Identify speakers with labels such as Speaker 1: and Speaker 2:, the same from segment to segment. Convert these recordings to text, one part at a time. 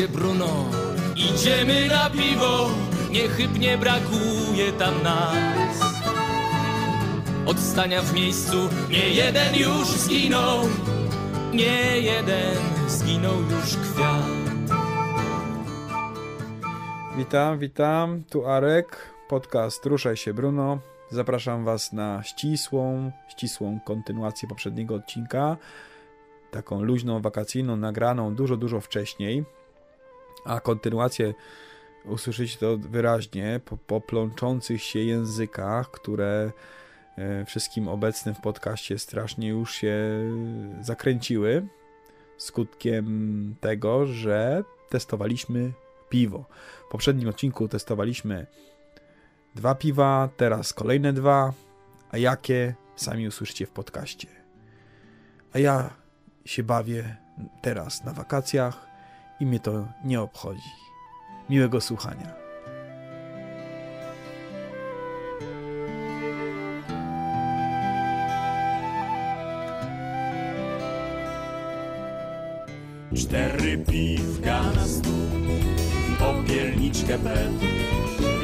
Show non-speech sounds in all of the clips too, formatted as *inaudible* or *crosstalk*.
Speaker 1: się Bruno Idziemy na piwo Niechybnie brakuje tam nas Od stania w miejscu Nie jeden już zginął Nie jeden zginął już kwiat
Speaker 2: Witam, witam, tu Arek, podcast Ruszaj się Bruno. Zapraszam Was na ścisłą, ścisłą kontynuację poprzedniego odcinka. Taką luźną, wakacyjną, nagraną dużo, dużo wcześniej. A kontynuację usłyszycie to wyraźnie po, po plączących się językach, które e, wszystkim obecnym w podcaście strasznie już się zakręciły. Skutkiem tego, że testowaliśmy piwo. W poprzednim odcinku testowaliśmy dwa piwa, teraz kolejne dwa. A jakie sami usłyszycie w podcaście. A ja się bawię teraz na wakacjach i mnie to nie obchodzi. Miłego słuchania.
Speaker 3: Cztery piwka na stół, popielniczkę pet.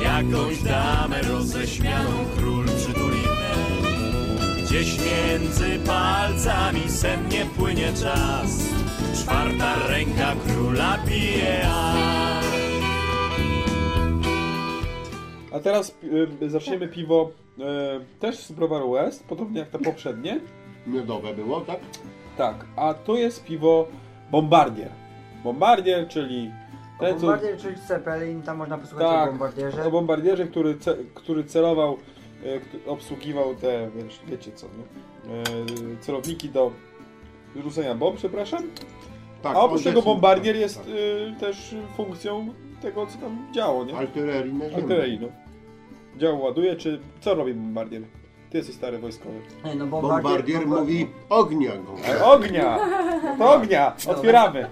Speaker 3: Jakąś damę roześmianą król. Gdzieś między palcami sennie płynie czas. Czwarta ręka króla pije, a
Speaker 2: A teraz y, zaczniemy piwo y, też z browaru West, podobnie jak to poprzednie.
Speaker 4: Miodowe było, tak?
Speaker 2: Tak, a to jest piwo Bombardier. Bombardier, czyli ten, co...
Speaker 5: Bombardier, czyli Zeppelin, tam można posłuchać o
Speaker 2: Tak,
Speaker 5: bombardierze.
Speaker 2: o bombardierze, który, ce, który celował, obsługiwał te, wiesz, wiecie co, nie? E, celowniki do rzucenia bomb, przepraszam.
Speaker 4: Tak.
Speaker 2: A oprócz
Speaker 4: on
Speaker 2: tego bombardier
Speaker 4: tak,
Speaker 2: jest
Speaker 4: tak.
Speaker 2: e, też funkcją tego, co tam działo, nie?
Speaker 4: Artylerii na ziemi.
Speaker 2: Artylerii, no. Dział ładuje, czy co robi bombardier? Ty jesteś stary wojskowy.
Speaker 5: Nie, no
Speaker 4: Bombardier
Speaker 5: bomba-
Speaker 4: mówi ognia go.
Speaker 2: E, ognia! No to *laughs* ognia! Otwieramy!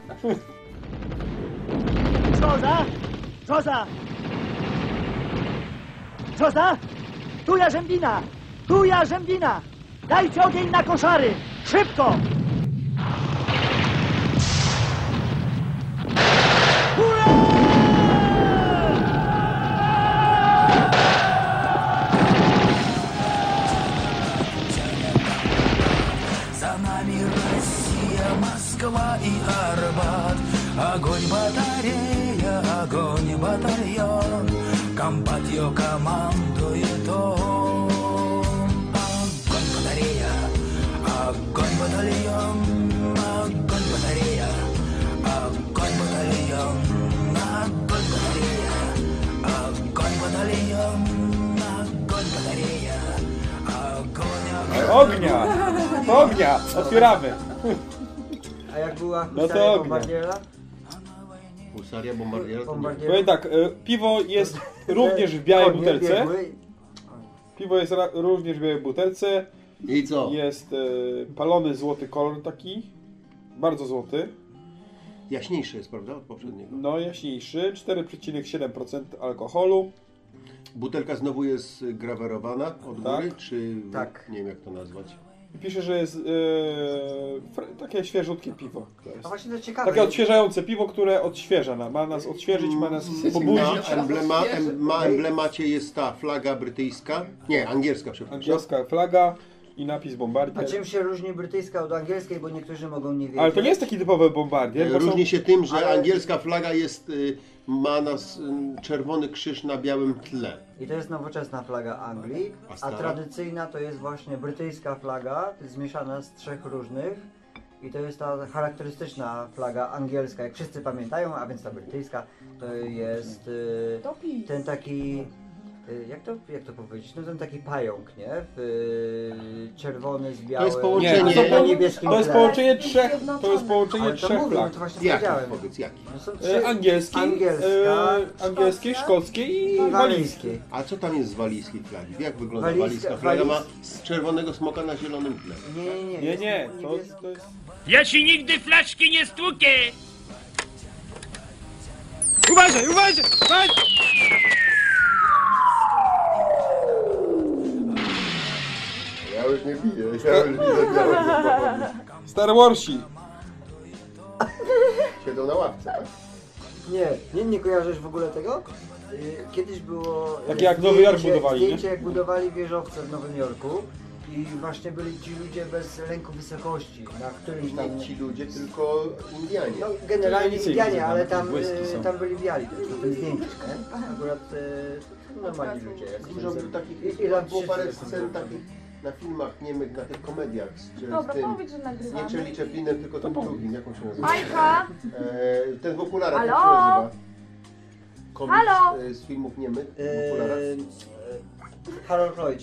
Speaker 6: Brzoza! Brzoza! Brzoza! Tu jarzębina! Tu jarzębina! Dajcie ogień na koszary! Szybko!
Speaker 2: Ognia! Ognia! Otwieramy!
Speaker 5: A jak była
Speaker 2: No to
Speaker 5: husaria
Speaker 2: ognia.
Speaker 5: bombardiera?
Speaker 4: Husaria bombardiera to nie.
Speaker 5: Bombardiera.
Speaker 2: Powiem tak, e, piwo jest również w białej
Speaker 5: Konie
Speaker 2: butelce.
Speaker 5: biegły.
Speaker 2: Piwo jest ra- również w białej butelce.
Speaker 4: I co?
Speaker 2: Jest e, palony złoty kolor taki. Bardzo złoty.
Speaker 4: Jaśniejszy jest, prawda, od poprzedniego.
Speaker 2: No jaśniejszy. 4,7% alkoholu.
Speaker 4: Butelka znowu jest grawerowana od
Speaker 2: Tak.
Speaker 4: góry, czy
Speaker 5: Tak.
Speaker 4: nie wiem jak to nazwać.
Speaker 2: I pisze, że jest e, fr- takie świeżutkie piwo. To
Speaker 5: A
Speaker 2: jest.
Speaker 5: właśnie to ciekawe.
Speaker 2: Takie odświeżające piwo, które odświeża. Ma nas odświeżyć, ma nas
Speaker 4: Na,
Speaker 2: pobudzić.
Speaker 4: emblema, em, ma emblemacie jest ta flaga brytyjska, nie, angielska przepraszam.
Speaker 2: Angielska flaga i napis
Speaker 5: A
Speaker 2: bombardier.
Speaker 5: czym się różni brytyjska od angielskiej, bo niektórzy mogą nie wiedzieć.
Speaker 2: Ale to nie jest taki typowy bombardier, bo są...
Speaker 4: Różni się tym, że
Speaker 5: Ale-
Speaker 4: angielska flaga jest, y, ma nas y, czerwony krzyż na białym tle.
Speaker 5: I to jest nowoczesna flaga Anglii,
Speaker 4: A
Speaker 5: a
Speaker 4: stara?
Speaker 5: tradycyjna to jest właśnie brytyjska flaga, zmieszana z trzech różnych. I to jest ta charakterystyczna flaga angielska, jak wszyscy pamiętają, a więc ta brytyjska to jest y, ten taki, jak to, jak to powiedzieć, no ten taki pająk, nie? W, y, czerwony z białym,
Speaker 4: jest połączenie-
Speaker 2: Nie, to,
Speaker 5: niebieskim
Speaker 2: to jest
Speaker 5: tle.
Speaker 2: połączenie trzech, to jest połączenie
Speaker 5: Ale to
Speaker 2: trzech
Speaker 5: mówię, no
Speaker 2: flag.
Speaker 5: to właśnie
Speaker 4: Jaki?
Speaker 5: powiedziałem.
Speaker 4: Powiedz jaki.
Speaker 5: No są
Speaker 2: E,
Speaker 5: trzy,
Speaker 2: Angielskiej,
Speaker 5: Angielska,
Speaker 2: e, angielskiej, szkockiej i walijskiej.
Speaker 4: A co tam jest z walijskiej flagi? Jak wygląda
Speaker 5: Walijska-
Speaker 4: walijska flaga? Ma z czerwonego smoka na zielonym tle.
Speaker 5: Nie, nie, nie.
Speaker 2: Nie, to, to jest...
Speaker 7: Ja ci nigdy flaszki nie stłukę! Uważaj, uważaj, uważaj!
Speaker 4: Już nie piję, ja już widzę białe
Speaker 2: Star Warsi.
Speaker 4: Siedzą na ławce, tak?
Speaker 5: Nie, nie, nie kojarzysz w ogóle tego? Y, Kiedyś było... y,
Speaker 2: Takie jak Nowy Jork budowali, nie?
Speaker 5: Zdjęcie jak budowali wieżowce w Nowym Jorku i właśnie byli ci ludzie bez lęku wysokości, na którymś tam...
Speaker 4: Nie ci ludzie, tylko Indianie.
Speaker 5: No, generalnie
Speaker 2: Tradycyjnie,
Speaker 5: Indianie, ale tam,
Speaker 2: błyski
Speaker 5: y,
Speaker 2: są.
Speaker 5: tam byli biali też na tym zdjęciu, nie? Akurat y, normalni ludzie. jak
Speaker 4: Dużo był takich, było parę
Speaker 5: 30
Speaker 4: scen takich na filmach niemych, na tych komediach z, z
Speaker 8: Dobra,
Speaker 4: tym,
Speaker 8: powiedz, że
Speaker 4: nie. Charlie Chaplinem, tylko tym drugim, jak on się nazywa?
Speaker 8: Majka!
Speaker 4: E, ten w okularach, jak się
Speaker 8: Halo?
Speaker 4: nazywa? Komiks
Speaker 8: Halo?
Speaker 4: e, z filmów niemych w okularach.
Speaker 5: y, Harold Lloyd.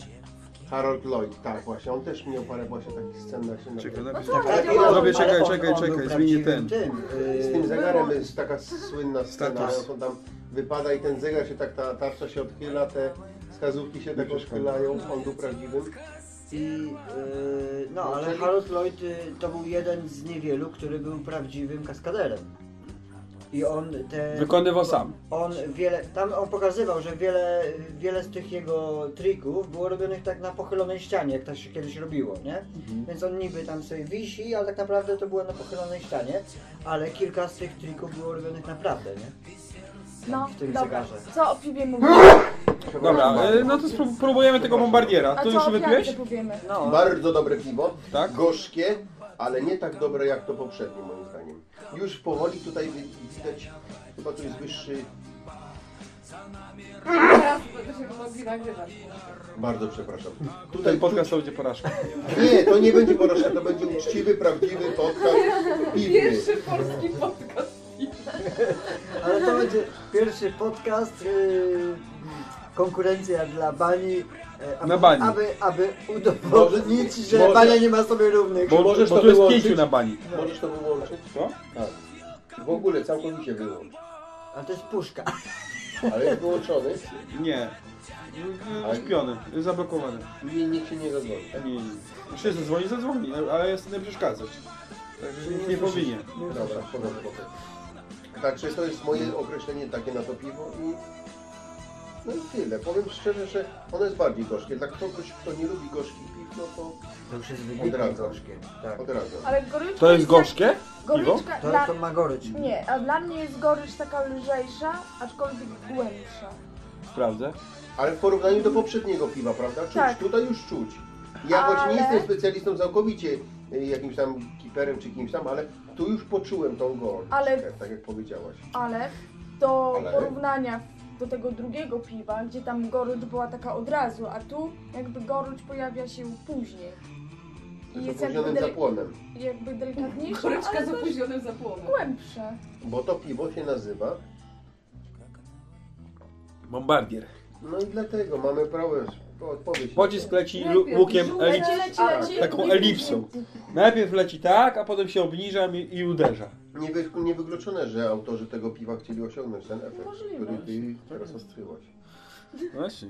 Speaker 4: Harold Lloyd, tak właśnie, on też miał parę właśnie takich scen na się
Speaker 2: Czekaj, napisz.
Speaker 8: No
Speaker 5: Tak,
Speaker 2: Zrobię, czekaj,
Speaker 5: ale on-
Speaker 2: czekaj,
Speaker 5: on
Speaker 2: czekaj,
Speaker 5: był
Speaker 2: zmienię
Speaker 5: prawdziwym
Speaker 2: ten.
Speaker 5: Tym,
Speaker 4: Z tym zegarem jest taka słynna scena,
Speaker 2: Status.
Speaker 4: jak on tam wypada i ten zegar się tak, ta tarcza się odchyla, te wskazówki się tak odchylają, on był prawdziwym.
Speaker 5: I, y, no, ale Harold Lloyd y, to był jeden z niewielu, który był prawdziwym kaskaderem. I on te...
Speaker 2: Wykonywał sam.
Speaker 5: On wiele, tam on pokazywał, że wiele, wiele z tych jego trików było robionych tak na pochylonej ścianie, jak to się kiedyś robiło, nie?
Speaker 2: Mhm.
Speaker 5: Więc on niby tam sobie wisi, ale tak naprawdę to było na pochylonej ścianie, ale kilka z tych trików było robionych naprawdę, nie?
Speaker 8: No,
Speaker 5: w tym
Speaker 8: dobra.
Speaker 5: zegarze.
Speaker 8: Co o piwie mówisz?
Speaker 2: Dobra, e, no to spró- próbujemy tego bombardiera.
Speaker 8: A
Speaker 2: To
Speaker 8: co
Speaker 2: już
Speaker 8: o
Speaker 2: wypiłeś?
Speaker 8: powiemy?
Speaker 5: No,
Speaker 4: Bardzo dobre piwo,
Speaker 2: Tak?
Speaker 4: gorzkie, ale nie tak dobre jak to poprzednie moim zdaniem. Już powoli tutaj wi- widać, chyba tu jest wyższy,
Speaker 8: Teraz będziemy mogli nagrywać.
Speaker 4: bardzo przepraszam. Tutaj
Speaker 2: Ten podcast to będzie porażka.
Speaker 4: Nie, to nie będzie porażka, to będzie uczciwy, prawdziwy podcast piwny.
Speaker 8: polski podcast.
Speaker 5: ale to będzie pierwszy podcast, y, konkurencja dla bani, y, aby,
Speaker 2: Na bani.
Speaker 5: aby, aby udowodnić, że
Speaker 4: może-
Speaker 5: bania nie ma sobie równych.
Speaker 2: Bo,
Speaker 4: Możesz
Speaker 2: bo
Speaker 4: to
Speaker 2: tu jest
Speaker 4: wyłączyć?
Speaker 2: pięciu na bani.
Speaker 4: Możesz to wyłączyć?
Speaker 2: Co?
Speaker 4: Tak. W ogóle całkowicie wyłącz.
Speaker 5: A to jest puszka.
Speaker 4: Ale jest wyłączony
Speaker 2: Nie. Uśpiony, zablokowany.
Speaker 4: i nikt się nie zadzwoni.
Speaker 2: Nie, nie. Jeśli zadzwoni, zadzwoni, ale jest nie przeszkadzać. Także nic nie powinien.
Speaker 4: Dobra, w porządku. Także to jest moje określenie takie na to piwo i no i tyle. Powiem szczerze, że ono jest bardziej gorzkie. Dla kogoś, kto nie lubi gorzkich piw, no to
Speaker 5: To już jest wybitnie gorzkie. Tak.
Speaker 4: odradzam.
Speaker 8: Ale goryczka
Speaker 2: To jest gorzkie?
Speaker 8: Goryczka
Speaker 5: To,
Speaker 8: dla...
Speaker 5: to ma gorycz.
Speaker 8: Nie, a dla mnie jest gorycz taka lżejsza, aczkolwiek głębsza.
Speaker 2: Sprawdzę.
Speaker 4: Ale w porównaniu do poprzedniego piwa, prawda? Czuć,
Speaker 8: Tak.
Speaker 4: tutaj już czuć. Ja choć nie jestem specjalistą całkowicie y, jakimś tam kiperem czy kimś tam, ale tu już poczułem tą goryczkę,
Speaker 8: Ale-
Speaker 4: tak jak powiedziałaś.
Speaker 8: Ale do
Speaker 4: Ale?
Speaker 8: porównania do tego drugiego piwa, gdzie tam gorycz była taka od razu, a tu jakby gorycz pojawia się później. I
Speaker 4: Z
Speaker 8: jest jakby,
Speaker 4: opóźnionym
Speaker 8: dele-
Speaker 4: zapłonem.
Speaker 8: jakby delikatniejsze,
Speaker 9: Koreczka
Speaker 8: ale
Speaker 9: z
Speaker 8: też
Speaker 9: opóźnionym zapłonem.
Speaker 8: głębsze.
Speaker 4: Bo to piwo się nazywa,
Speaker 2: Bombardier.
Speaker 4: no i dlatego mamy prawo odpowiedź.
Speaker 2: Pocisk leci lu- łukiem
Speaker 8: Leci, leci, leci.
Speaker 2: taką elipsą. Najpierw leci tak, a potem się obniża i, i uderza.
Speaker 4: Nie, wy, niewykluczone, że autorzy tego piwa chcieli osiągnąć ten efekt,
Speaker 8: Możliwe.
Speaker 4: który ty teraz odkryłaś.
Speaker 2: Właśnie.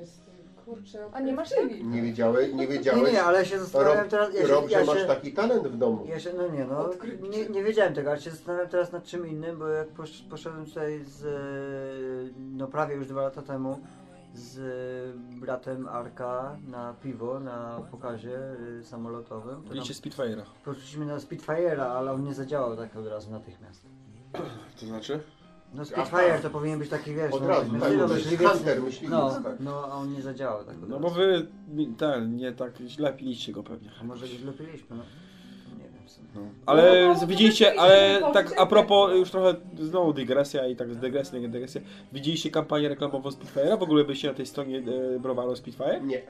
Speaker 9: Jest, kurczę,
Speaker 8: A nie masz
Speaker 9: określili.
Speaker 4: Nie wiedziałeś, nie
Speaker 5: Nie,
Speaker 4: wiedziałeś,
Speaker 5: nie, ale ja się zastanawiam
Speaker 4: Rob,
Speaker 5: teraz. Ja się,
Speaker 4: Rob,
Speaker 5: ja
Speaker 4: że masz
Speaker 5: się,
Speaker 4: taki talent w domu.
Speaker 5: ja się, no nie, no. Nie, nie wiedziałem tego, ale się zastanawiam teraz nad czym innym, bo jak posz, poszedłem tutaj z. e, No prawie już dwa lata temu z e, bratem Arka na piwo na pokazie e, samolotowym. To tam
Speaker 2: Spitfire'a.
Speaker 5: poszliśmy na Spitfire'a, ale on nie zadziałał tak od razu natychmiast.
Speaker 2: To znaczy?
Speaker 5: No Spitfire to powinien być taki wiesz,
Speaker 4: Od
Speaker 5: no,
Speaker 4: razu, tak,
Speaker 5: myśliwy,
Speaker 4: hunter,
Speaker 5: No,
Speaker 4: tak.
Speaker 5: no, a on nie zadziałał tak od
Speaker 2: No
Speaker 5: razu.
Speaker 2: bo wy mi- ten, nie tak źle piliście go pewnie.
Speaker 5: A może źle piliśmy, no.
Speaker 2: No. Ale
Speaker 9: No,
Speaker 2: widzieliście,
Speaker 9: no,
Speaker 2: ale
Speaker 9: no,
Speaker 2: tak
Speaker 9: no,
Speaker 2: a propos, już trochę znowu dygresja i tak z dygresji na dygresję. Widzieliście kampanię reklamową Spitfire'a? W ogóle byście na tej stronie e, browaru Spitfire?
Speaker 4: Nie.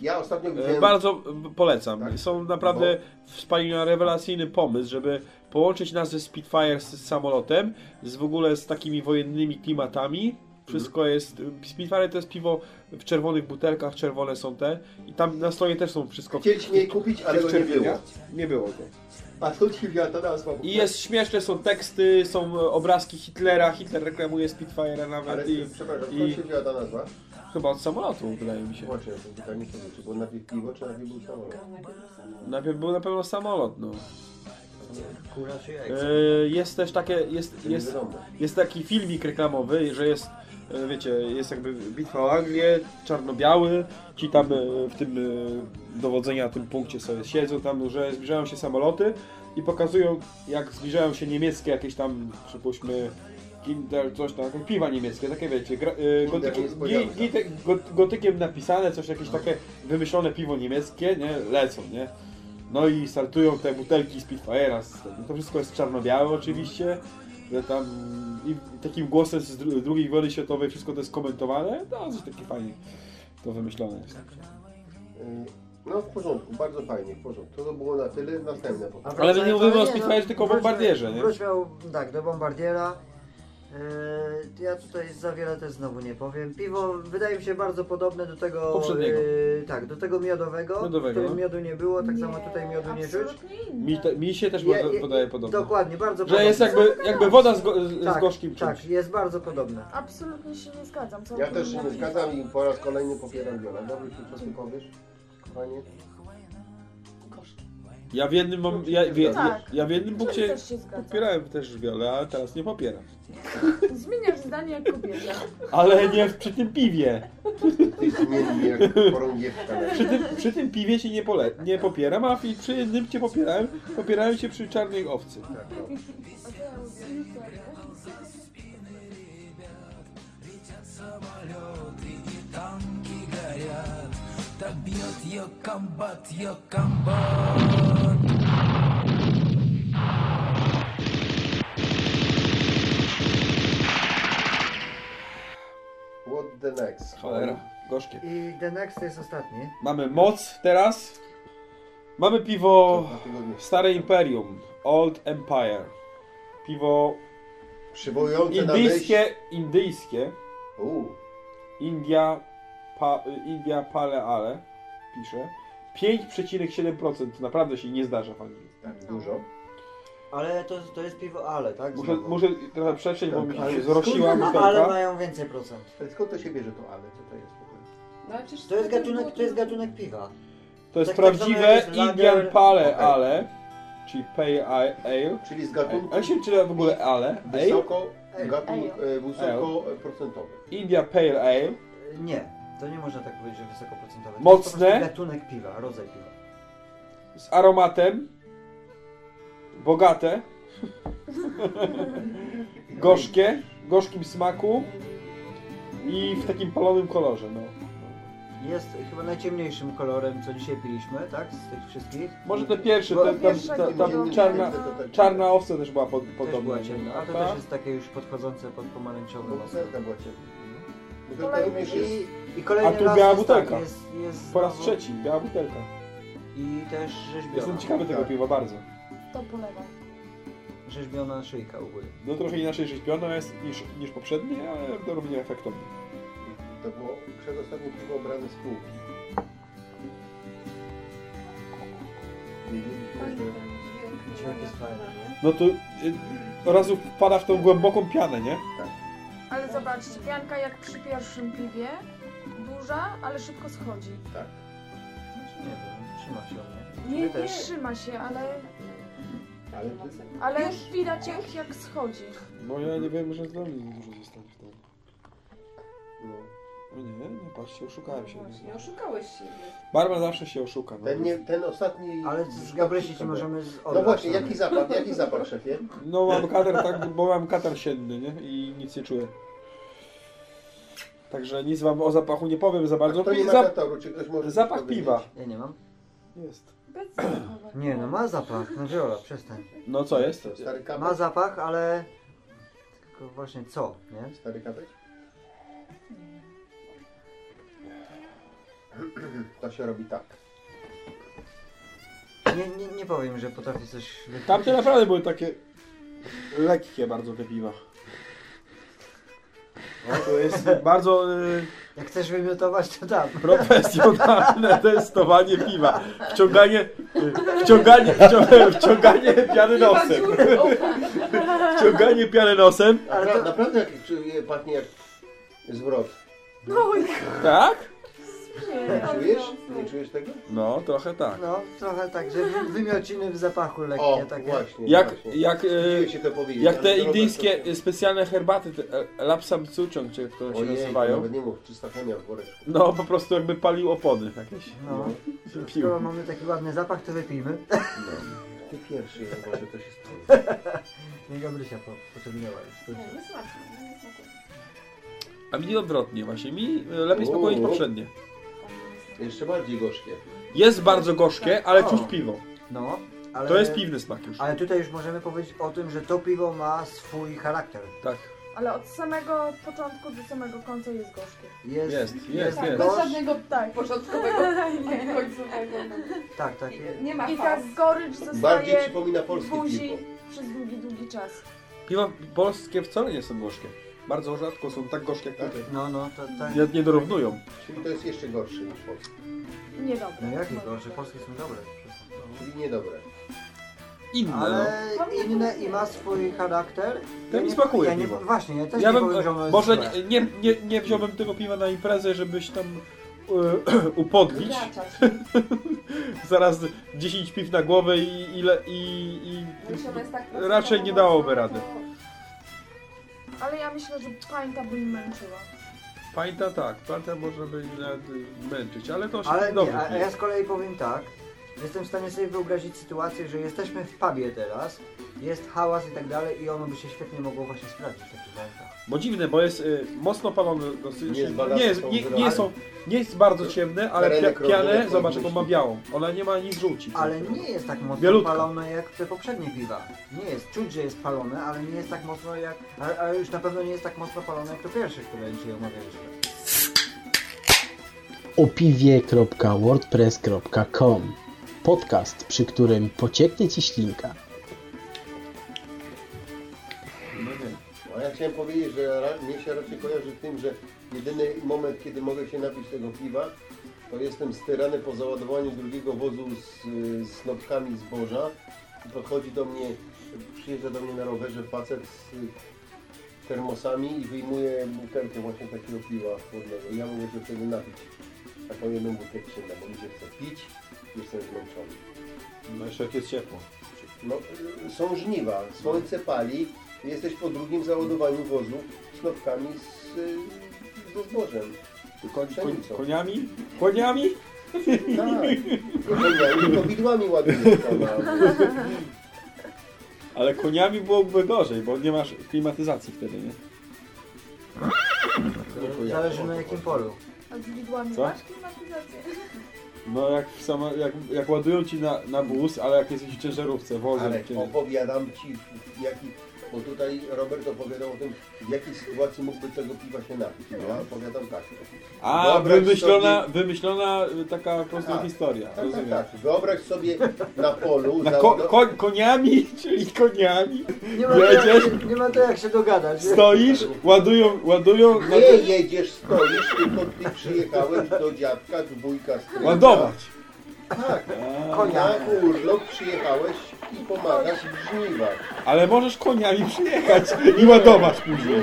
Speaker 4: Ja ostatnio
Speaker 2: E,
Speaker 4: widziałem...
Speaker 2: Bardzo polecam.
Speaker 4: Tak.
Speaker 2: Są naprawdę wspaniały, rewelacyjny pomysł, żeby połączyć nazwę Spitfire z, z samolotem, z w ogóle z takimi wojennymi klimatami. Wszystko jest. Spitfire to jest piwo w czerwonych butelkach, czerwone są te. I tam na stronie też są wszystko
Speaker 4: Chcieliśmy je kupić, ale go nie było.
Speaker 2: Nie było go.
Speaker 4: A tu wzięła ta nazwa.
Speaker 2: I jest śmieszne, są teksty, są obrazki Hitlera. Hitler reklamuje Spitfire'a nawet
Speaker 4: Ale
Speaker 2: i
Speaker 4: przepraszam,
Speaker 2: i-
Speaker 4: skąd się wzięła ta nazwa?
Speaker 2: chyba od samolotu, wydaje mi się.
Speaker 4: Właśnie, to pytanie sobie, czy było najpierw piwo, czy najpierw był samolot?
Speaker 2: Najpierw był na pewno samolot, no.
Speaker 5: Kura czy jajko?
Speaker 2: E, Jest też takie, jest, jest, jest taki filmik reklamowy, że jest, wiecie, jest jakby bitwa o Anglię, czarno-biały, ci tam e, w tym e, dowodzenia, tym punkcie sobie siedzą tam, że zbliżają się samoloty i pokazują, jak zbliżają się niemieckie jakieś tam, przypuśćmy, Kinder, coś tam, piwa niemieckie, takie wiecie, gra, gotyki, gi, gi, go- gotykiem napisane, coś jakieś takie wymyślone piwo niemieckie, nie, lecą, nie. No i startują te butelki z tego. to wszystko jest czarno-białe oczywiście, że tam i takim głosem z drugiej wojny światowej wszystko to jest komentowane, no coś takie fajnie to wymyślone jest.
Speaker 4: Y, No w porządku, bardzo fajnie, w porządku. To, to było na tyle, następne
Speaker 2: Ale my nie mówimy o Spitfire, tylko o bombardierze, nie?
Speaker 5: Wróćmy tak, do bombardiera. Yy, ja tutaj za wiele też znowu nie powiem. Piwo wydaje mi się bardzo podobne do tego.
Speaker 2: Poprzedniego.
Speaker 5: yy, tak, do tego miodowego.
Speaker 2: Miodowego,
Speaker 5: w którym
Speaker 2: no.
Speaker 5: miodu nie było, tak samo tutaj miodu nie czuć.
Speaker 2: Mi, te, mi się też
Speaker 5: Je-
Speaker 2: poda-
Speaker 5: je-
Speaker 2: podaje podobnie.
Speaker 5: Dokładnie, bardzo
Speaker 2: Że jest jakby, jakby woda z, go, z
Speaker 5: tak,
Speaker 2: gorzkim czymś.
Speaker 5: Tak, jest bardzo podobne.
Speaker 8: Absolutnie się nie zgadzam.
Speaker 4: Ja
Speaker 8: całkiem
Speaker 4: też się nie zgadzam i po raz kolejny popieram Wiola. Dobry czy co ty powiesz, kochanie?
Speaker 2: Ja w jednym, mom, ja, wie, ja,
Speaker 8: Tak.
Speaker 2: ja w jednym punkcie
Speaker 8: też się zgadzam.
Speaker 2: popierałem też wiele, a teraz nie popieram. *laughs*
Speaker 8: Zmieniasz zdanie jak kobieta.
Speaker 2: Ale nie przy tym piwie.
Speaker 4: Ty zmiennie jak porągiewka.
Speaker 2: Przy tym, przy tym piwie się nie, pole, nie popieram, a i przy jednym cię popierałem. Popierałem cię przy czarnej owcy.
Speaker 4: Tak, no.
Speaker 8: A to ja mówię,
Speaker 1: Самолеты и танки горят Так бьет ее комбат, ее комбат
Speaker 2: Cholera, gorzkie.
Speaker 5: I The Next jest ostatni.
Speaker 2: Mamy moc teraz. Mamy piwo. Stare Imperium, Old Empire. Piwo
Speaker 4: Przywołujące
Speaker 2: indyjskie, indyjskie.
Speaker 4: U,
Speaker 2: India, pa, India Pale Ale pisze. 5,7% to naprawdę się nie zdarza w Anglii.
Speaker 4: tak dużo.
Speaker 5: Ale to, to jest piwo ale, tak?
Speaker 2: Muszę,
Speaker 5: Znowu.
Speaker 2: muszę trochę przetrzeć, bo mi
Speaker 4: Ale
Speaker 2: się zrosiła
Speaker 5: A, ale
Speaker 2: butelka.
Speaker 5: mają więcej procent.
Speaker 4: Ale skąd to się bierze to ale? Co to jest w ogóle?
Speaker 9: No, ale przecież
Speaker 5: To jest gatunek,
Speaker 9: było
Speaker 5: to jest gatunek piwa.
Speaker 2: To jest
Speaker 5: Tak- tak samo
Speaker 2: prawdziwe
Speaker 5: jak jest
Speaker 2: Indian
Speaker 5: lager-
Speaker 2: Pale
Speaker 4: Okej.
Speaker 2: Ale, czyli Pale Ale.
Speaker 4: Czyli z gatunku
Speaker 2: A jak się czyta w ogóle Ale? Ale?
Speaker 4: wysoko,
Speaker 5: Ale.
Speaker 4: gatunku, e, wysoko procentowy.
Speaker 2: India Pale Ale.
Speaker 5: Nie, to nie można tak powiedzieć, że wysokoprocentowe. To
Speaker 2: Mocne?
Speaker 5: jest po prostu gatunek piwa, rodzaj piwa.
Speaker 2: z aromatem, bogate, gorzkie, gorzkim smaku i w takim palonym kolorze. No.
Speaker 5: Jest chyba najciemniejszym kolorem, co dzisiaj piliśmy, tak? Z tych wszystkich.
Speaker 2: Może te pierwsze,
Speaker 5: Bo-
Speaker 2: te, tam,
Speaker 8: Pierwsze
Speaker 2: ta,
Speaker 8: nie
Speaker 2: tam
Speaker 8: było.
Speaker 2: czarna, czarna owca też była pod,
Speaker 5: Też
Speaker 2: podobna.
Speaker 5: była ciemna, a to też jest takie już podchodzące pod pomarańczowy
Speaker 4: Bo butelka była ciemna. Butelka
Speaker 8: Kolejny
Speaker 4: również jest...
Speaker 5: I, I kolejny
Speaker 2: A tu
Speaker 5: raz
Speaker 2: biała
Speaker 5: jest,
Speaker 2: butelka.
Speaker 5: Tak, jest, jest
Speaker 2: Po raz
Speaker 5: znowu-
Speaker 2: trzeci, biała butelka.
Speaker 5: I też rzeźbiona.
Speaker 2: Jestem ciekawy tego
Speaker 4: Tak.
Speaker 2: piwa bardzo.
Speaker 8: To polewam.
Speaker 5: Rzeźbiona szyjka u góry.
Speaker 2: No trochę inaczej rzeźbiona jest niż, niż poprzednie, ale równie efektowne.
Speaker 4: To było przedostatnie piwo brane z półki.
Speaker 5: Dźwięk jest fajny.
Speaker 2: No to y, od razu wpada w tą głęboką pianę, nie?
Speaker 8: Ale zobaczcie, pianka jak przy pierwszym piwie. Duża, ale szybko schodzi.
Speaker 4: Tak.
Speaker 5: Nie wiem, trzyma się.
Speaker 8: Nie, nie
Speaker 5: też.
Speaker 8: trzyma się, ale,
Speaker 4: Ale ty...
Speaker 8: ale widać jak, jak schodzi.
Speaker 2: No ja nie wiem, że dla mnie dużo zostanie w tym.
Speaker 4: No.
Speaker 2: O nie, nie patrzcie, oszukałem się.
Speaker 9: Właśnie, oszukałeś siebie.
Speaker 2: Barman zawsze się oszuka. No,
Speaker 4: Ten, nie, ten ostatni...
Speaker 5: Ale z Gabrysi ci możemy z
Speaker 4: No właśnie, jaki zapach, jaki zapach, szefie?
Speaker 2: no mam katar, tak, bo mam katar sienny, nie? I nic nie czuję. Także nic wam o zapachu nie powiem za bardzo.
Speaker 4: To nie ma
Speaker 2: Zap-
Speaker 4: kataru, czy ktoś może
Speaker 2: zapach
Speaker 4: powiedzieć?
Speaker 2: piwa.
Speaker 5: Ja nie mam.
Speaker 2: Jest.
Speaker 5: Nie no, ma zapach. No Viola, przestań.
Speaker 2: No co jest?
Speaker 4: To Stary kapek?
Speaker 5: Ma zapach, ale... Tylko właśnie co, nie?
Speaker 4: Stary kapek? To się robi tak.
Speaker 5: Nie, nie, nie powiem, że potrafi coś...
Speaker 2: Tamte naprawdę były takie lekkie bardzo te piwa. No, to jest bardzo y,
Speaker 5: Jak chcesz wymiotować, to tam.
Speaker 2: profesjonalne testowanie piwa. Wciąganie, y, wciąganie, wciąganie, wciąganie piany nosem. Wciąganie piany nosem.
Speaker 5: Ale to-
Speaker 4: Naprawdę jak czuję, pachnie jak zwrot.
Speaker 8: No i
Speaker 2: Tak?
Speaker 8: Nie.
Speaker 4: Nie czujesz? Nie czujesz tego?
Speaker 2: No, trochę tak.
Speaker 5: No, trochę tak, że wy- wymiociny w zapachu lekkie
Speaker 4: O,
Speaker 5: takie.
Speaker 4: właśnie.
Speaker 2: Jak,
Speaker 4: właśnie.
Speaker 2: jak,
Speaker 4: Wstydziłem się to powiedzieć.
Speaker 2: jak
Speaker 4: ale
Speaker 2: te
Speaker 4: to
Speaker 2: indyjskie
Speaker 4: to-
Speaker 2: specjalne herbaty, te e, lapsam cuciąg, czy jak to się
Speaker 4: Ojej,
Speaker 2: nazywają.
Speaker 4: nawet nie mów, czysta chemia w woreczku.
Speaker 2: No, po prostu jakby palił opony jakieś.
Speaker 5: No.
Speaker 2: Pił.
Speaker 5: Skoro mamy taki ładny zapach, to wypijmy.
Speaker 4: Ty pierwszy, no może to się stanie. *laughs*
Speaker 5: Nie Gabrysia po, poczerniała już.
Speaker 9: Nie, nie smakuje, nie smakuje.
Speaker 2: A mi odwrotnie właśnie. Mi e, lepiej
Speaker 4: O.
Speaker 2: poprzednie.
Speaker 4: Jeszcze bardziej gorzkie.
Speaker 2: Jest bardzo gorzkie, ale
Speaker 5: O.
Speaker 2: czuć piwo.
Speaker 5: No, ale...
Speaker 2: To jest piwny smak już.
Speaker 5: Ale tutaj już możemy powiedzieć o tym, że to piwo ma swój charakter.
Speaker 2: Tak.
Speaker 8: Ale od samego początku do samego końca jest gorzkie.
Speaker 5: Jest,
Speaker 2: Jest, jest,
Speaker 9: Tak,
Speaker 2: jest.
Speaker 9: bez żadnego
Speaker 8: Tak.
Speaker 9: początkowego *laughs* ani końcowego.
Speaker 5: Tak, tak.
Speaker 9: Nie, nie ma
Speaker 8: I
Speaker 9: faz.
Speaker 8: ta gorycz
Speaker 4: Bardziej
Speaker 8: zostaje
Speaker 4: przypomina
Speaker 8: w
Speaker 4: polskie
Speaker 8: buzi
Speaker 4: piwo.
Speaker 8: przez długi, długi czas.
Speaker 2: Piwa polskie wcale nie są gorzkie. Bardzo rzadko są tak gorzkie jak tutaj.
Speaker 5: No, no, to tak.
Speaker 2: Nie, nie dorównują.
Speaker 4: Czyli to jest jeszcze gorsze niż.
Speaker 8: Niedobre.
Speaker 5: No jakie gorsze? Polskie są dobre.
Speaker 4: Czyli niedobre.
Speaker 2: Inne, no.
Speaker 5: Ale inne i ma swój charakter.
Speaker 2: To
Speaker 5: Ja
Speaker 2: mi smakuje
Speaker 5: Ja nie,
Speaker 2: piwo.
Speaker 5: właśnie, ja też
Speaker 2: Ja
Speaker 5: nie
Speaker 2: bym,
Speaker 5: powiem, że ono jest
Speaker 2: może
Speaker 5: złe.
Speaker 2: nie, nie, nie, nie wziąłbym tego piwa na imprezę, żebyś tam e, *clears throat* upodlić. *laughs* Zaraz 10 piw na głowę i, ile, i, i
Speaker 9: jest tak
Speaker 2: raczej nie dałoby rady.
Speaker 8: Ale ja myślę, że pańta by mi męczyła.
Speaker 2: Pańta tak, pańta może by nawet męczyć, ale to się
Speaker 5: Ale nie,
Speaker 2: dobrze
Speaker 5: a
Speaker 2: pije.
Speaker 5: ja z kolei powiem tak. Jestem w stanie sobie wyobrazić sytuację, że jesteśmy w pubie teraz, jest hałas i tak dalej i ono by się świetnie mogło właśnie sprawdzić w takich warunkach.
Speaker 2: Bo dziwne, bo jest y, mocno palone dosyć.
Speaker 4: Nie
Speaker 2: Nie,
Speaker 4: jest
Speaker 2: nie, jest, nie, nie, są, nie jest bardzo ciemne, ale pia, pianę, zobacz jaką ma
Speaker 4: myśli.
Speaker 2: białą. Ona nie ma nic żółci.
Speaker 5: Ale nie jest tak mocno
Speaker 2: Bielutko.
Speaker 5: palone jak te poprzednie piwa. Nie jest, czuć, że jest palone, ale nie jest tak mocno jak... Ale, ale już na pewno nie jest tak mocno palone jak to pierwsze, które dzisiaj omawialiśmy.
Speaker 10: opiwie.wordpress.com Podcast, przy którym pocieknie Ci ślinka.
Speaker 2: No.
Speaker 4: A ja chciałem powiedzieć, że mnie się raczej kojarzy z tym, że jedyny moment, kiedy mogę się napić tego piwa, to jestem styrany po załadowaniu drugiego wozu z, y, z snopkami zboża podchodzi do mnie, przyjeżdża do mnie na rowerze facet z termosami i wyjmuje butelkę właśnie takiego piwa chłodnego. Ja mogę się wtedy napić. Taką jedną butelkę bo mi się chce pić, jestem zmęczony.
Speaker 2: No jeszcze jak jest ciepło.
Speaker 4: No, są żniwa, słońce pali, jesteś po drugim załadowaniu wozu z knopkami z, ze zbożem.
Speaker 2: Koń, koń, koniami? Koniami?
Speaker 4: Tak, koniami, tylko widłami a- *laughs*
Speaker 2: Ale koniami byłoby gorzej, bo nie masz klimatyzacji wtedy, nie?
Speaker 5: Zależy na jakim polu.
Speaker 8: A z widłami
Speaker 2: Co?
Speaker 8: masz klimatyzację?
Speaker 2: No jak, w sama, jak, jak ładują ci na, na wóz, ale jak jesteś w ciężarówce, wozem,
Speaker 4: Ale opowiadam Ci, w jaki, bo tutaj Robert opowiadał o tym, w jakiej sytuacji mógłby tego piwa się napić. Ja opowiadam tak.
Speaker 2: A,
Speaker 4: Wyobraź
Speaker 2: wymyślona,
Speaker 4: sobie-
Speaker 2: wymyślona y, taka po prostu
Speaker 4: Tak,
Speaker 2: historia,
Speaker 4: Tak, tak, tak. Wyobraź sobie na polu
Speaker 2: Na
Speaker 4: za-
Speaker 2: ko, ko, koniami, *laughs* czyli koniami,
Speaker 5: Nie ma, to jak,
Speaker 2: jedziesz,
Speaker 5: się- nie ma to jak się dogadać.
Speaker 2: stoisz, ładują, ładują, no
Speaker 4: Nie
Speaker 2: to
Speaker 4: jedziesz, stoisz, tylko Ty przyjechałeś do dziadka, do wujka stryjka.
Speaker 2: ładować.
Speaker 4: Tak.
Speaker 5: Konia.
Speaker 4: Na urlop przyjechałeś i pomagasz w żniwach.
Speaker 2: Ale możesz koniami przyjechać i ładować później.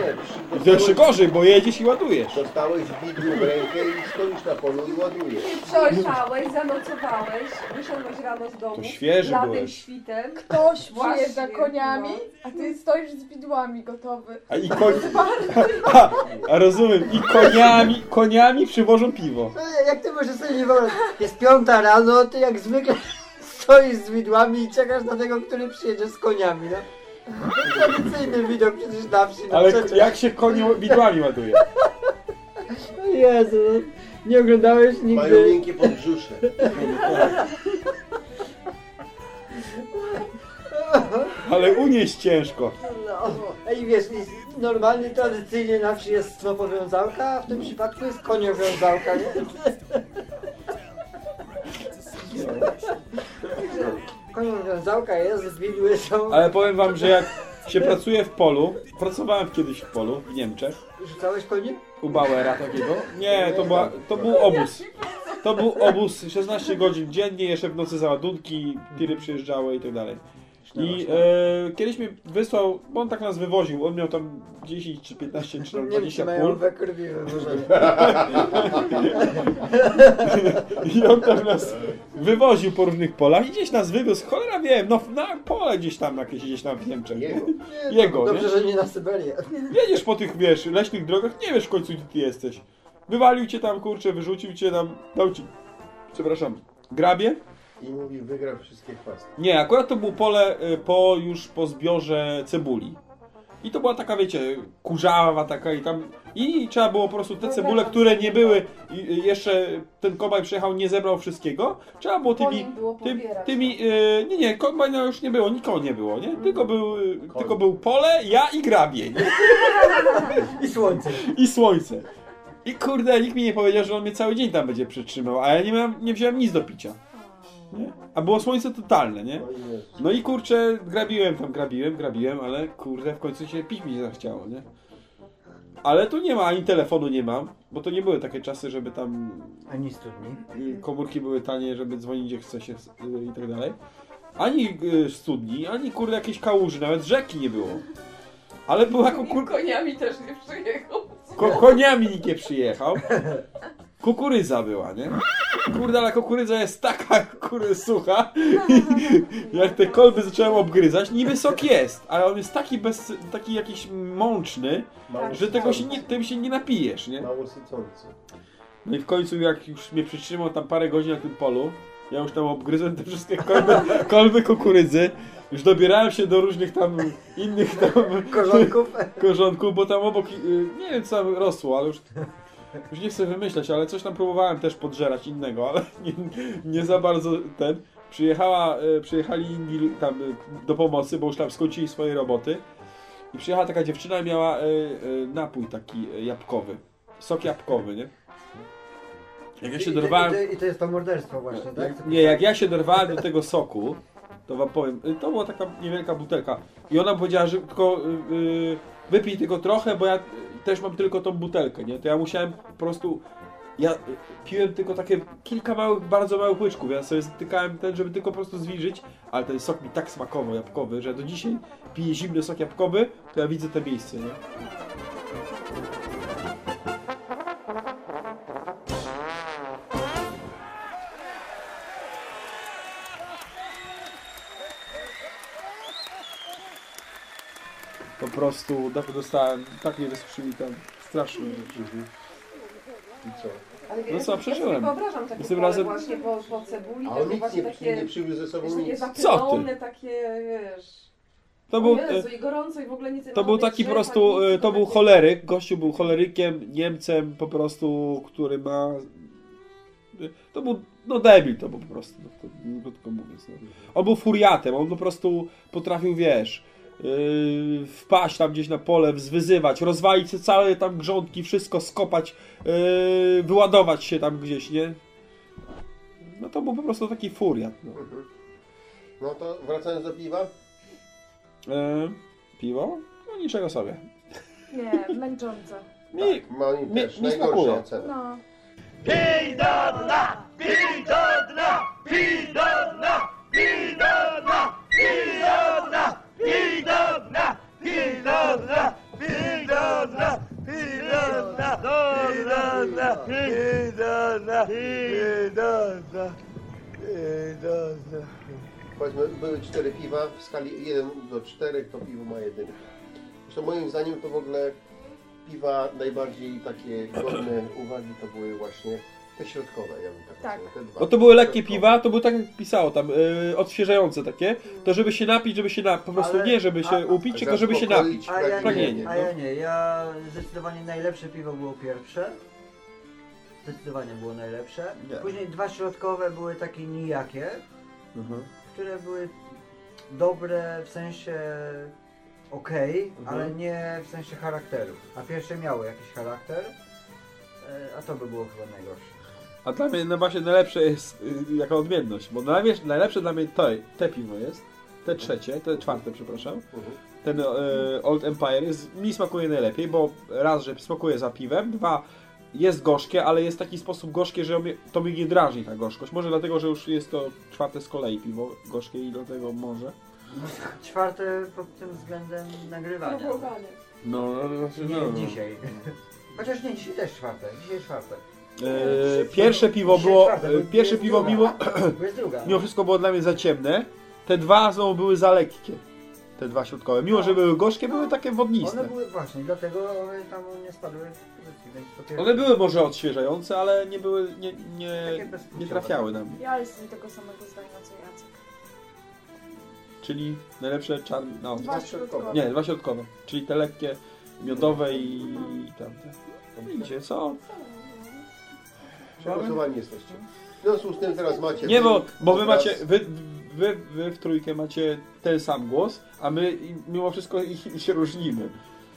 Speaker 4: Nie,
Speaker 2: To jeszcze gorzej, bo jedziesz i ładujesz.
Speaker 4: Dostałeś widły w rękę i stoisz na polu i ładujesz.
Speaker 9: Przojechałeś, zanocowałeś, wyszedłeś rano z domu.
Speaker 2: To świeży byłeś.
Speaker 9: świtem.
Speaker 8: Ktoś *laughs*
Speaker 9: Właśnie,
Speaker 8: przyjeżdża koniami,
Speaker 9: no.
Speaker 8: a ty stoisz z widłami gotowy.
Speaker 2: A i koń... *laughs* A, a rozumiem, i koniami, koniami przywożą piwo.
Speaker 5: No, Jak ty możesz sobie nie wyobrazić? Jest piąta rano, ty jak zwykle *laughs* stoisz z widłami i czekasz na tego, który przyjedzie z koniami, no. Tradycyjny widok przecież na wsi, no
Speaker 2: Ale
Speaker 5: przecież.
Speaker 2: jak się konie widłami ładuje?
Speaker 5: Jezu, no. nie oglądałeś
Speaker 4: Mają
Speaker 5: nigdy...
Speaker 4: miękkie podbrzusze.
Speaker 2: Ale unieść ciężko.
Speaker 5: No. I wiesz, normalnie, tradycyjnie na wsi jest snopowiązałka, a w tym przypadku jest koniowiązałka, nie? Koniowiązałka jest, widły są...
Speaker 2: Ale powiem wam, że jak się pracuje w polu, pracowałem kiedyś w polu w Niemczech,
Speaker 5: Rzucałeś konie?
Speaker 2: u Bauera takiego. Nie, to, była, to był obóz. To był obóz 16 godzin dziennie, jeszcze w nocy załadunki, tiry przyjeżdżały i tak dalej. I e, kiedyś mnie wysłał, bo on tak nas wywoził, on miał tam 10 czy 15 czy tam
Speaker 5: Niemcy
Speaker 2: 20
Speaker 5: mają
Speaker 2: pól.
Speaker 5: we krwi wywożenie. *laughs*
Speaker 2: I on tam nas wywoził po różnych polach i gdzieś nas wywiózł, cholera wiem, no na pole gdzieś tam jakieś gdzieś tam w Niemczech.
Speaker 4: Jego.
Speaker 2: Jego,
Speaker 5: Dobrze,
Speaker 2: nie?
Speaker 5: że nie na Syberię. *laughs*
Speaker 2: Jedziesz po tych, wiesz, leśnych drogach, nie wiesz w końcu gdzie ty jesteś. Wywalił cię tam, kurczę, wyrzucił cię tam, dał ci, przepraszam, grabie
Speaker 4: I mówi, wygrał wszystkie chwasty.
Speaker 2: Nie, akurat to było pole y, po już po zbiorze cebuli. I to była taka, wiecie, kurzawa taka i tam... I trzeba było po prostu te cebule, które nie były... i- Jeszcze ten kombajn przyjechał, nie zebrał wszystkiego. Trzeba było tymi...
Speaker 9: było
Speaker 2: tymi y, nie, nie, kombajna już nie było, nikogo nie było, nie? Tylko był, y, tylko był pole, ja i grabień. *laughs*
Speaker 5: I słońce.
Speaker 2: I słońce. I kurde, nikt mi nie powiedział, że on mnie cały dzień tam będzie przytrzymał, a ja nie, miałem, nie wziąłem nic do picia. Nie? A było słońce totalne, nie? No i kurczę, grabiłem tam, grabiłem, grabiłem, ale kurde, w końcu się pić mi nie zachciało, nie? Ale tu nie ma, ani telefonu nie mam, bo to nie były takie czasy, żeby tam
Speaker 5: Ani studni.
Speaker 2: komórki były tanie, żeby dzwonić gdzie chce się y, i tak dalej. Ani y, studni, ani kurde jakieś kałuży, nawet rzeki nie było. Ale była kukur...
Speaker 9: Koniami też nie przyjechał.
Speaker 2: Ko koniami nikt nie przyjechał. Kukurydza była, nie? Kurde, ale kukurydza jest taka kurde sucha. Jak te kolby zacząłem obgryzać, niby sok jest, ale on jest taki bez, taki jakiś mączny,
Speaker 4: Mało
Speaker 2: że tego się nie, tym się nie napijesz, nie?
Speaker 4: Mało sycący.
Speaker 2: No i w końcu jak już mnie przytrzymał tam parę godzin na tym polu, ja już tam obgryzłem te wszystkie kolby, kolby kukurydzy, już dobierałem się do różnych tam innych tam
Speaker 5: Korzonków. *laughs*
Speaker 2: korzonków, bo tam obok, y, nie wiem co tam rosło, ale już, już nie chcę wymyślać, ale coś tam próbowałem też podżerać innego, ale *laughs* nie, nie za bardzo ten. Przyjechała, y, przyjechali inni tam y, do pomocy, bo już tam skończyli swoje roboty i przyjechała taka dziewczyna i miała y, napój taki jabłkowy, sok jabłkowy, nie? Jak ja się
Speaker 5: I,
Speaker 2: dorwałem...
Speaker 5: i, to, I to jest to morderstwo właśnie, tak?
Speaker 2: Nie, jak ja się dorwałem do tego soku, to wam powiem, to była taka niewielka butelka i ona powiedziała, że tylko y, y, wypij tylko trochę, bo ja też mam tylko tą butelkę, nie? To ja musiałem po prostu, ja piłem tylko takie kilka małych, bardzo małych łyczków, ja sobie stykałem ten, żeby tylko po prostu zwilżyć, ale ten sok mi tak smakował, jabłkowy, że do dzisiaj piję zimny sok jabłkowy, to ja widzę te miejsce, nie? Prostu dostałem, tak mnie wysuszyli tam strasznie rzeczy.
Speaker 4: I co?
Speaker 9: Ale
Speaker 2: No co,
Speaker 9: ja
Speaker 2: przeżyłem.
Speaker 9: sobie wyobrażam takie
Speaker 2: razem-
Speaker 9: właśnie po, po cebuli,
Speaker 4: A on
Speaker 9: takie
Speaker 4: nic
Speaker 9: właśnie
Speaker 4: nie,
Speaker 9: takie,
Speaker 4: nie przywiózł ze sobą
Speaker 9: wiesz, takie
Speaker 4: nic.
Speaker 9: zapylone, takie, wiesz...
Speaker 2: To był,
Speaker 9: Jezu,
Speaker 2: e,
Speaker 9: i gorąco i w ogóle nic
Speaker 2: To był taki po prostu, e, to był choleryk, gościu był cholerykiem, Niemcem po prostu, który ma... e, To był, no debil to był po prostu, no, to, krótko mówiąc. No. On był furiatem, on po prostu potrafił, wiesz, yy, wpaść tam gdzieś na pole, zwyzywać, rozwalić te całe tam grządki, wszystko skopać, yy, wyładować się tam gdzieś, nie? No to był po prostu taki furiat, no.
Speaker 4: No to wracając do piwa.
Speaker 2: E, piwo? No niczego sobie.
Speaker 8: Nie, męczące.
Speaker 2: Mi,
Speaker 4: Tak,
Speaker 2: mi-
Speaker 4: też
Speaker 2: mi
Speaker 4: najgorsza
Speaker 2: smakuje.
Speaker 4: ocena.
Speaker 8: No.
Speaker 7: Pij do dna! Pij do dna! Pij do dna! Pij do dna! Pij do dna! Pilona, pilona, pilona, pilona, pilona, pilona, pilona, pilona.
Speaker 4: Powiedzmy, były cztery piwa, w skali 1 do 4 to piwo ma jedynkę. Zresztą moim zdaniem to w ogóle piwa najbardziej takie godne uwagi to były właśnie te środkowe, ja bym tak,
Speaker 8: Tak.
Speaker 4: nazwał, te dwa.
Speaker 2: No to były lekkie
Speaker 4: Środkowe.
Speaker 2: piwa, to było tak jak pisało tam, yy, odświeżające takie, to żeby się napić, żeby się na, po prostu
Speaker 5: Ale-
Speaker 2: nie żeby się
Speaker 5: a-
Speaker 2: upić, tylko żeby się
Speaker 4: Zaspokoić
Speaker 2: napić.
Speaker 5: A ja,
Speaker 2: Pragnienie,
Speaker 5: nie,
Speaker 2: no.
Speaker 5: a ja nie, ja zdecydowanie najlepsze piwo było pierwsze. Zdecydowanie było najlepsze.
Speaker 2: Nie.
Speaker 5: Później dwa środkowe były takie nijakie,
Speaker 2: Mhm.
Speaker 5: które były dobre w sensie okej,
Speaker 2: Mhm.
Speaker 5: ale nie w sensie charakteru. A pierwsze miało jakiś charakter, e, a to by było chyba najgorsze.
Speaker 2: A dla mnie no właśnie najlepsze jest yy, jaka odmienność, bo najlepsze, najlepsze dla mnie to, te piwo jest, te trzecie, te czwarte przepraszam,
Speaker 4: Mhm.
Speaker 2: ten yy, Old Empire jest, mi smakuje najlepiej, bo raz, że smakuje za piwem, dwa, jest gorzkie, ale jest w taki sposób gorzkie, że mnie- to mnie nie drażni ta gorzkość. Może dlatego, że już jest to czwarte z kolei piwo gorzkie i dlatego może.
Speaker 5: No, czwarte pod tym względem nagrywania.
Speaker 2: No, no, no,
Speaker 5: Nie
Speaker 2: no.
Speaker 5: dzisiaj. Chociaż nie, dzisiaj też czwarte. Dzisiaj czwarte.
Speaker 2: E, pierwsze piwo było, e, pierwsze piwo mimo,
Speaker 5: jest druga.
Speaker 2: mimo wszystko było dla mnie za ciemne. Te dwa znowu były za lekkie. te dwa środkowe. Mimo, że były gorzkie, były takie
Speaker 5: One
Speaker 2: wodniste.
Speaker 5: były właśnie, dlatego one tam nie spadły
Speaker 2: One były może odświeżające, ale nie były, nie, nie, nie trafiały na mnie.
Speaker 8: Ja jestem tego samego zdania co Jacek.
Speaker 2: Czyli najlepsze czarne, no,
Speaker 8: Dwa środkowe.
Speaker 2: nie, dwa środkowe. Czyli te lekkie, miodowe i tamte. No Widzicie, co?
Speaker 4: Przegłosowani jesteście. W związku z tym teraz macie...
Speaker 2: Nie, bo, bo wy macie, wy, wy, wy w trójkę macie ten sam głos, a my mimo wszystko ich *laughs* się różnimy.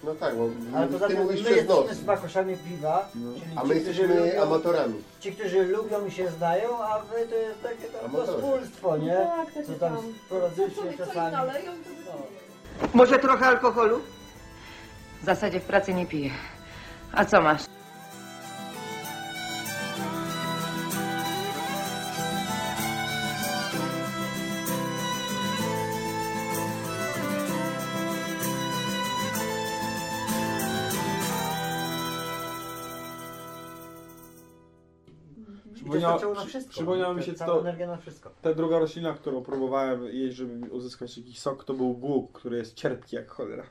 Speaker 4: No tak, bo
Speaker 5: Ale poza
Speaker 4: ty
Speaker 5: tym
Speaker 4: mówisz
Speaker 5: my
Speaker 4: przez noc,
Speaker 5: jesteśmy smakoszami piwa, czyli
Speaker 4: a my
Speaker 5: ci,
Speaker 4: jesteśmy
Speaker 5: lubią-
Speaker 4: amatorami.
Speaker 5: Ci, którzy lubią i się znają, a wy to jest takie tam
Speaker 4: Amatorzy.
Speaker 5: rozpólstwo, nie?
Speaker 9: Tak, tak,
Speaker 5: Co tam
Speaker 9: Co człowiek co im
Speaker 5: czasami.
Speaker 9: naleją, to
Speaker 5: No.
Speaker 11: Może trochę alkoholu? W zasadzie w pracy nie piję. A co masz?
Speaker 5: Starczyło na wszystko.
Speaker 2: przypomniało mi się
Speaker 5: Cała
Speaker 2: to,
Speaker 5: energia na wszystko.
Speaker 2: ta druga roślina, którą próbowałem jeść, żeby uzyskać jakiś sok, to był głuk, który jest cierpki jak cholera.